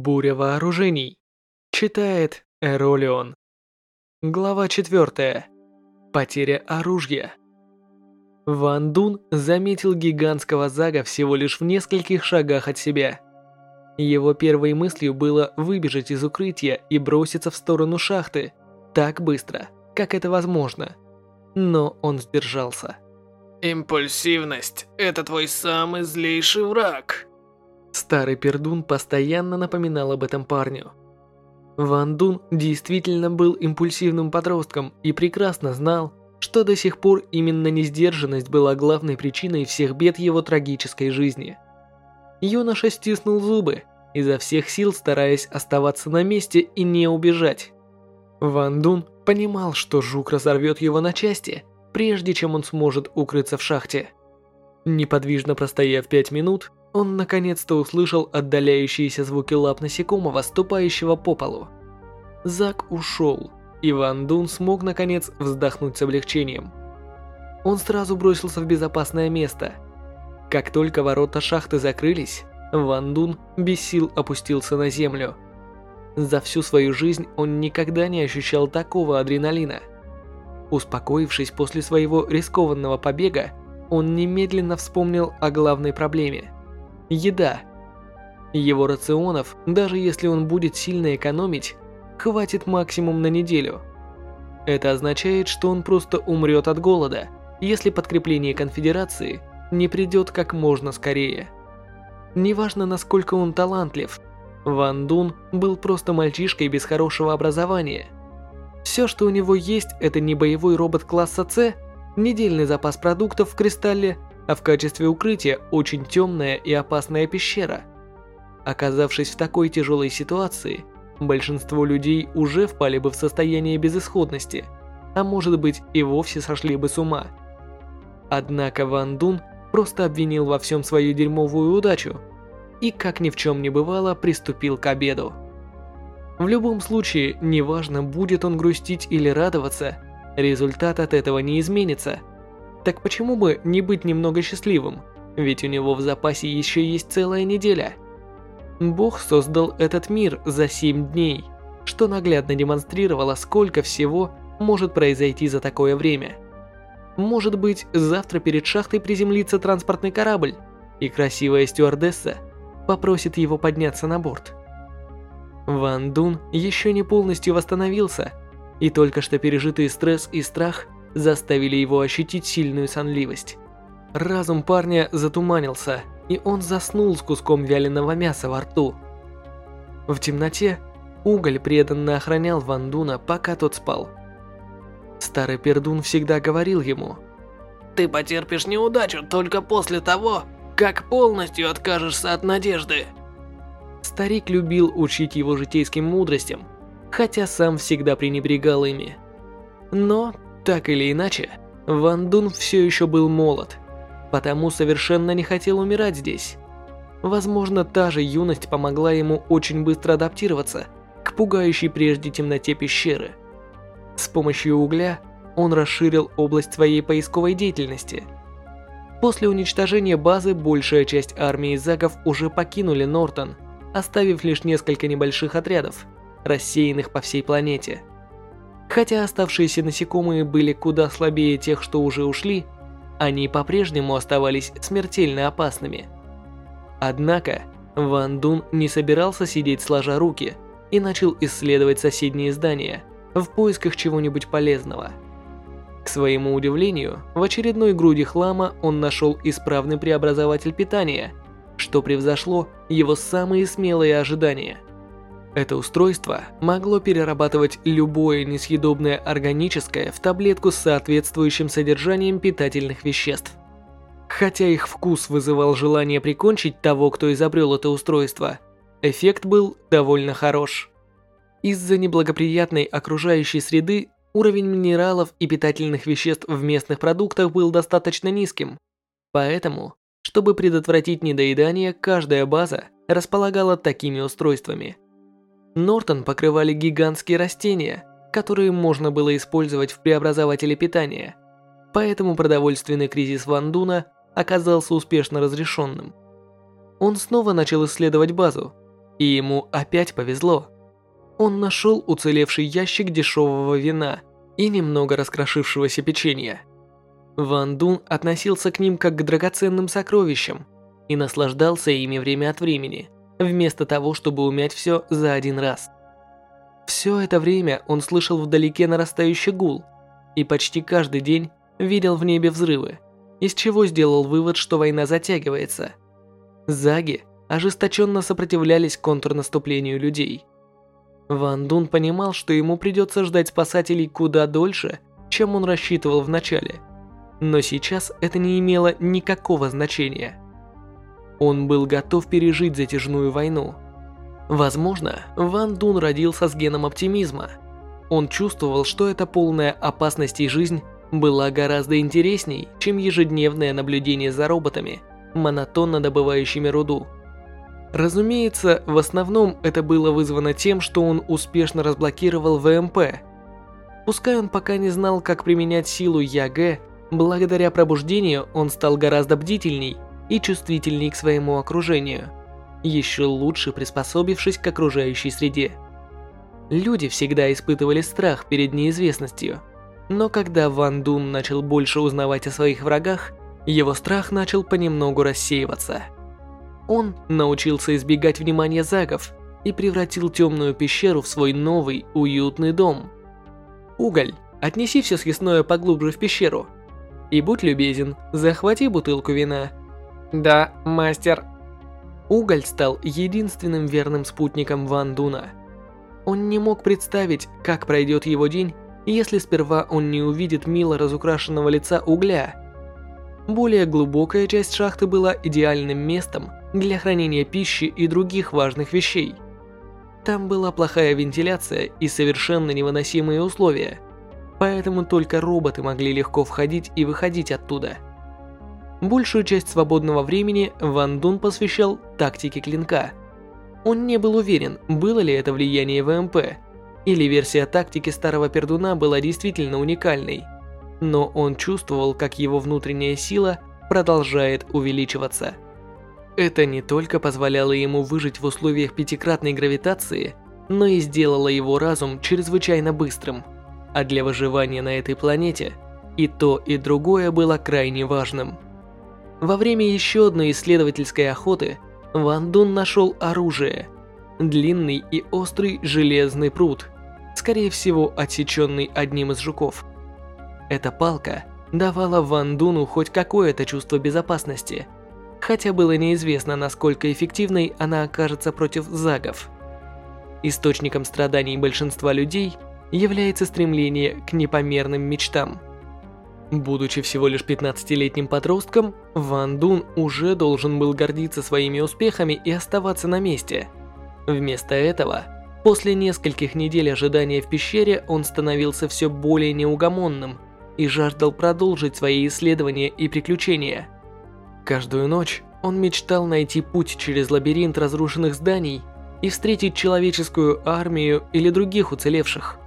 Буря вооружений. Читает Эролион. Глава 4. Потеря оружия. Ван Дун заметил гигантского Зага всего лишь в нескольких шагах от себя. Его первой мыслью было выбежать из укрытия и броситься в сторону шахты так быстро, как это возможно. Но он сдержался. Импульсивность – это твой самый злейший враг. Старый пердун постоянно напоминал об этом парню. Ван Дун действительно был импульсивным подростком и прекрасно знал, что до сих пор именно несдержанность была главной причиной всех бед его трагической жизни. Юноша стиснул зубы, изо всех сил стараясь оставаться на месте и не убежать. Ван Дун понимал, что жук разорвет его на части, прежде чем он сможет укрыться в шахте. Неподвижно простояв пять минут, он наконец-то услышал отдаляющиеся звуки лап насекомого, ступающего по полу. Зак ушел, и Ван Дун смог наконец вздохнуть с облегчением. Он сразу бросился в безопасное место. Как только ворота шахты закрылись, Ван Дун без сил опустился на землю. За всю свою жизнь он никогда не ощущал такого адреналина. Успокоившись после своего рискованного побега, он немедленно вспомнил о главной проблеме – еда. Его рационов, даже если он будет сильно экономить, хватит максимум на неделю. Это означает, что он просто умрет от голода, если подкрепление конфедерации не придет как можно скорее. Неважно, насколько он талантлив, Ван Дун был просто мальчишкой без хорошего образования. Все, что у него есть, это не боевой робот класса С, недельный запас продуктов в кристалле, а в качестве укрытия очень темная и опасная пещера. Оказавшись в такой тяжелой ситуации, большинство людей уже впали бы в состояние безысходности, а может быть и вовсе сошли бы с ума. Однако Ван Дун просто обвинил во всем свою дерьмовую удачу и, как ни в чем не бывало, приступил к обеду. В любом случае, неважно, будет он грустить или радоваться, результат от этого не изменится. Так почему бы не быть немного счастливым? Ведь у него в запасе еще есть целая неделя – Бог создал этот мир за 7 дней, что наглядно демонстрировало, сколько всего может произойти за такое время. Может быть, завтра перед шахтой приземлится транспортный корабль, и красивая стюардесса попросит его подняться на борт. Ван Дун еще не полностью восстановился, и только что пережитый стресс и страх заставили его ощутить сильную сонливость. Разум парня затуманился – и он заснул с куском вяленого мяса во рту. В темноте уголь преданно охранял Вандуна, пока тот спал. Старый пердун всегда говорил ему, «Ты потерпишь неудачу только после того, как полностью откажешься от надежды». Старик любил учить его житейским мудростям, хотя сам всегда пренебрегал ими. Но, так или иначе, Ван Дун все еще был молод – потому совершенно не хотел умирать здесь. Возможно, та же юность помогла ему очень быстро адаптироваться к пугающей прежде темноте пещеры. С помощью угля он расширил область своей поисковой деятельности. После уничтожения базы большая часть армии загов уже покинули Нортон, оставив лишь несколько небольших отрядов, рассеянных по всей планете. Хотя оставшиеся насекомые были куда слабее тех, что уже ушли, они по-прежнему оставались смертельно опасными. Однако, Ван Дун не собирался сидеть сложа руки и начал исследовать соседние здания в поисках чего-нибудь полезного. К своему удивлению, в очередной груди хлама он нашел исправный преобразователь питания, что превзошло его самые смелые ожидания. Это устройство могло перерабатывать любое несъедобное органическое в таблетку с соответствующим содержанием питательных веществ. Хотя их вкус вызывал желание прикончить того, кто изобрел это устройство, эффект был довольно хорош. Из-за неблагоприятной окружающей среды уровень минералов и питательных веществ в местных продуктах был достаточно низким. Поэтому, чтобы предотвратить недоедание, каждая база располагала такими устройствами – Нортон покрывали гигантские растения, которые можно было использовать в преобразователе питания. Поэтому продовольственный кризис Вандуна оказался успешно разрешенным. Он снова начал исследовать базу, И ему опять повезло. Он нашел уцелевший ящик дешевого вина и немного раскрошившегося печенья. Ван Дун относился к ним как к драгоценным сокровищам и наслаждался ими время от времени, вместо того, чтобы умять все за один раз. Все это время он слышал вдалеке нарастающий гул и почти каждый день видел в небе взрывы, из чего сделал вывод, что война затягивается. Заги ожесточенно сопротивлялись контрнаступлению людей. Ван Дун понимал, что ему придется ждать спасателей куда дольше, чем он рассчитывал вначале. Но сейчас это не имело никакого значения. Он был готов пережить затяжную войну. Возможно, Ван Дун родился с геном оптимизма. Он чувствовал, что эта полная опасностей жизнь была гораздо интересней, чем ежедневное наблюдение за роботами, монотонно добывающими руду. Разумеется, в основном это было вызвано тем, что он успешно разблокировал ВМП. Пускай он пока не знал, как применять силу ЯГ, благодаря пробуждению он стал гораздо бдительней и чувствительней к своему окружению, еще лучше приспособившись к окружающей среде. Люди всегда испытывали страх перед неизвестностью, но когда Ван Дун начал больше узнавать о своих врагах, его страх начал понемногу рассеиваться – он научился избегать внимания загов и превратил темную пещеру в свой новый уютный дом. Уголь, отнеси все съестное поглубже в пещеру. И будь любезен, захвати бутылку вина. Да, мастер. Уголь стал единственным верным спутником Ван Дуна. Он не мог представить, как пройдет его день, если сперва он не увидит мило разукрашенного лица угля. Более глубокая часть шахты была идеальным местом, для хранения пищи и других важных вещей. Там была плохая вентиляция и совершенно невыносимые условия, поэтому только роботы могли легко входить и выходить оттуда. Большую часть свободного времени Ван Дун посвящал тактике клинка. Он не был уверен, было ли это влияние ВМП, или версия тактики старого пердуна была действительно уникальной, но он чувствовал, как его внутренняя сила продолжает увеличиваться. Это не только позволяло ему выжить в условиях пятикратной гравитации, но и сделало его разум чрезвычайно быстрым. А для выживания на этой планете и то, и другое было крайне важным. Во время еще одной исследовательской охоты Ван Дун нашел оружие. Длинный и острый железный пруд, скорее всего отсеченный одним из жуков. Эта палка давала Ван Дуну хоть какое-то чувство безопасности – хотя было неизвестно, насколько эффективной она окажется против загов. Источником страданий большинства людей является стремление к непомерным мечтам. Будучи всего лишь 15-летним подростком, Ван Дун уже должен был гордиться своими успехами и оставаться на месте. Вместо этого, после нескольких недель ожидания в пещере, он становился все более неугомонным и жаждал продолжить свои исследования и приключения – Каждую ночь он мечтал найти путь через лабиринт разрушенных зданий и встретить человеческую армию или других уцелевших.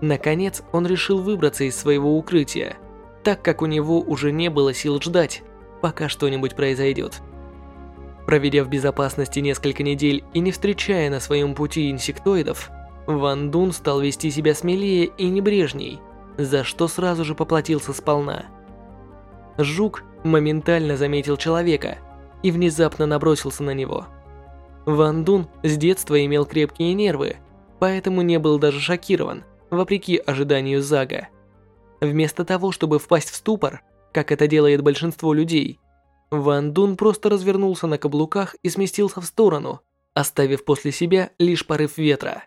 Наконец, он решил выбраться из своего укрытия, так как у него уже не было сил ждать, пока что-нибудь произойдет. Проведя в безопасности несколько недель и не встречая на своем пути инсектоидов, Ван Дун стал вести себя смелее и небрежней, за что сразу же поплатился сполна. Жук моментально заметил человека и внезапно набросился на него. Ван Дун с детства имел крепкие нервы, поэтому не был даже шокирован, вопреки ожиданию Зага. Вместо того, чтобы впасть в ступор, как это делает большинство людей, Ван Дун просто развернулся на каблуках и сместился в сторону, оставив после себя лишь порыв ветра.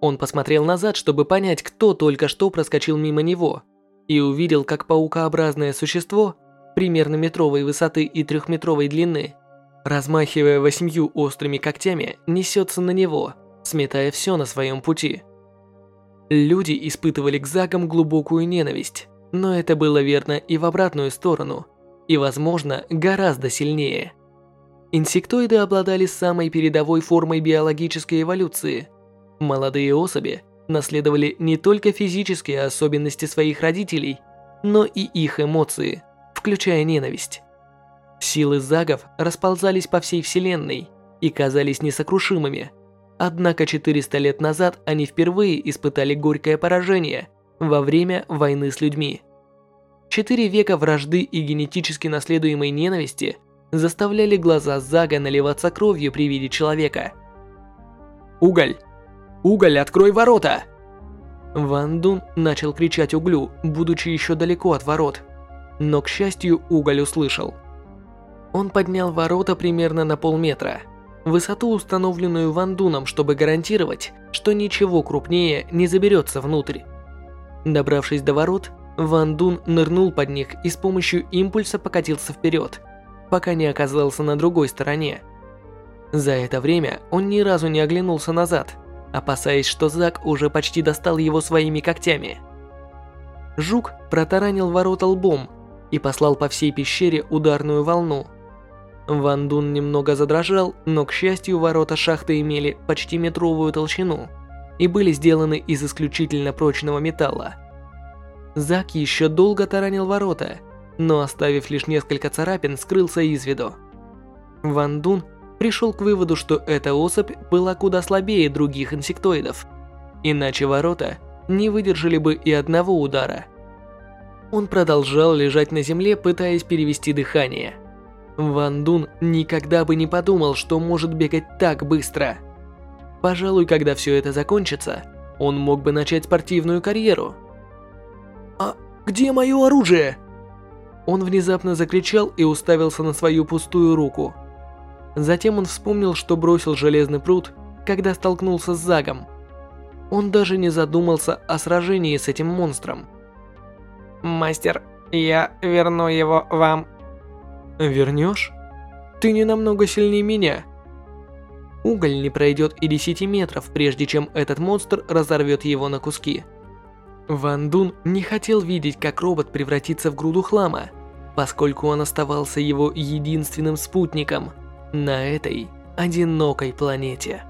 Он посмотрел назад, чтобы понять, кто только что проскочил мимо него, и увидел, как паукообразное существо – примерно метровой высоты и трехметровой длины, размахивая восьмью острыми когтями, несется на него, сметая все на своем пути. Люди испытывали к Загам глубокую ненависть, но это было верно и в обратную сторону, и, возможно, гораздо сильнее. Инсектоиды обладали самой передовой формой биологической эволюции. Молодые особи наследовали не только физические особенности своих родителей, но и их эмоции – включая ненависть. Силы загов расползались по всей вселенной, и казались несокрушимыми. Однако 400 лет назад они впервые испытали горькое поражение во время войны с людьми. Четыре века вражды и генетически наследуемой ненависти заставляли глаза Зага наливаться кровью при виде человека. «Уголь! Уголь, открой ворота!» Ван Дун начал кричать углю, будучи еще далеко от ворот. Но, к счастью, уголь услышал. Он поднял ворота примерно на полметра, высоту, установленную Ван Дуном, чтобы гарантировать, что ничего крупнее не заберется внутрь. Добравшись до ворот, Ван Дун нырнул под них и с помощью импульса покатился вперед, пока не оказался на другой стороне. За это время он ни разу не оглянулся назад, опасаясь, что Зак уже почти достал его своими когтями. Жук протаранил ворота лбом и послал по всей пещере ударную волну. Ван Дун немного задрожал, но, к счастью, ворота шахты имели почти метровую толщину и были сделаны из исключительно прочного металла. Зак еще долго таранил ворота, но оставив лишь несколько царапин, скрылся из виду. Ван Дун пришел к выводу, что эта особь была куда слабее других инсектоидов, иначе ворота не выдержали бы и одного удара. Он продолжал лежать на земле, пытаясь перевести дыхание. Ван Дун никогда бы не подумал, что может бегать так быстро. Пожалуй, когда все это закончится, он мог бы начать спортивную карьеру – «А где мое оружие?» Он внезапно закричал и уставился на свою пустую руку. Затем он вспомнил, что бросил железный пруд, когда столкнулся с Загом. Он даже не задумался о сражении с этим монстром. «Мастер, я верну его вам». «Вернешь? Ты не намного сильнее меня». Уголь не пройдет и 10 метров, прежде чем этот монстр разорвет его на куски. Ван Дун не хотел видеть, как робот превратится в груду хлама, поскольку он оставался его единственным спутником на этой одинокой планете.